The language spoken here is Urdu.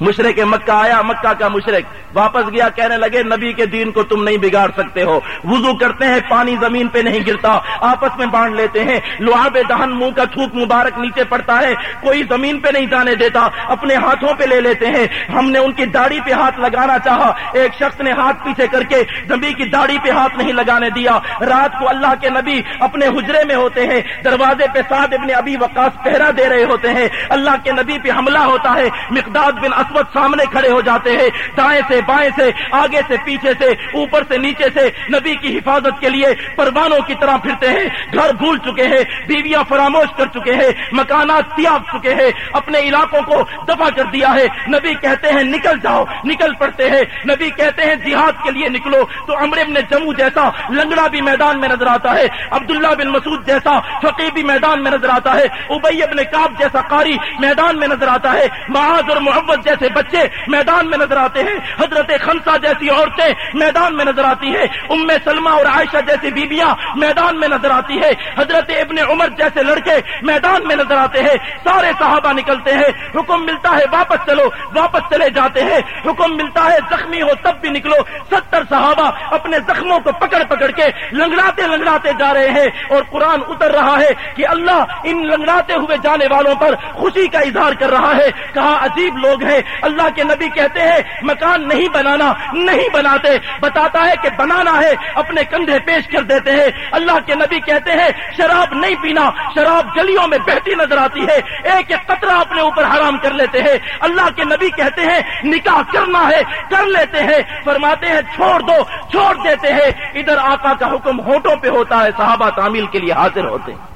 مشرق مکہ آیا، مکہ کا مشرق واپس گیا، کہنے لگے، نبی کے دین کو تم نہیں بگاڑ سکتے ہو۔ وضو کرتے ہیں، پانی زمین پہ نہیں گرتا۔ آپس میں بانٹ لیتے ہیں۔ لوہا دہن منہ کا تھوک مبارک نیچے پڑتا ہے۔ کوئی زمین پہ نہیں جانے دیتا۔ اپنے ہاتھوں پہ لے لیتے ہیں۔ ہم نے ان کی داڑھی پہ ہاتھ لگانا چاہا۔ ایک شخص نے ہاتھ پیچھے کر کے نبی کی داڑھی پہ ہاتھ نہیں لگانے دیا۔ رات کو اللہ کے نبی اپنے حجرے میں ہوتے ہیں۔ دروازے پہ ساتھ ابن ابھی وقاص پہرا دے رہے ہوتے ہیں۔ اللہ کے نبی پہ حملہ ہوتا ہے۔ مقداد بن اسود سامنے کھڑے ہو جاتے ہیں۔ دائیں سے بائیں سے، آگے سے پیچھے سے، اوپر سے نیچے سے۔ نبی کی حفاظت کے لیے پروانوں کی طرح پھرتے ہیں۔ گھر بھول چکے ہیں، بیویاں فراموش کر چکے ہیں، مکانات تیاب چکے ہیں۔ اپنے علاقوں کو دفاع کر دیا ہے۔ نبی کہتے ہیں، نکل جاؤ، نکل پڑتے ہیں۔ نبی کہتے ہیں، جہاد کے لیے نکلو۔ تو امرم نے جموں جیسا لنگڑا بھی میدان میں نظر آتا ہے۔ عبداللہ بن مسعود جیسا فقی بھی میدان میں نظر آتا ہے۔ ابئی ابن کاب جیسا قاری میدان میں نظر آتا ہے۔ معاذ اور محبت جیسے بچے میدان میں نظر آتے ہیں، حضرت خنسا جیسی عورتیں میدان میں نظر آتی ہے ام سلمہ اور عائشہ جیسی بیبیاں میدان میں نظر آتی ہے حضرت ابن عمر جیسے لڑکے میدان میں نظر آتے ہیں، سارے صحابہ نکلتے ہیں، حکم ملتا ہے واپس چلو، واپس چلے جاتے ہیں، حکم ملتا ہے زخمی ہو تب بھی نکلو، ستر صحابہ اپنے زخموں کو پکڑ پکڑ کے لنگڑاتے لنگڑاتے جا رہے ہیں اور قرآن اتر رہا ہے کہ اللہ ان لنگڑاتے ہوئے جانے والوں پر خوشی کا اظہار کر رہا ہے، کہا عجیب لوگ ہیں اللہ کے نبی کہتے ہیں، مکان نہیں بنانا، نہیں بناتے۔ بتاتا ہے کہ بنانا ہے، اپنے کندھے پیش کر دیتے ہیں۔ اللہ کے نبی کہتے ہیں، شراب نہیں پینا، شراب گلیوں میں بہتی نظر آتی ہے۔ ایک ایک قطرہ اپنے اوپر حرام کر لیتے ہیں۔ اللہ کے نبی کہتے ہیں، نکاح کرنا ہے، کر لیتے ہیں۔ فرماتے ہیں، چھوڑ دو، چھوڑ دیتے ہیں۔ ادھر آقا کا حکم ہوٹوں پہ ہوتا ہے، صحابہ تعمیل کے لیے حاضر ہوتے ہیں۔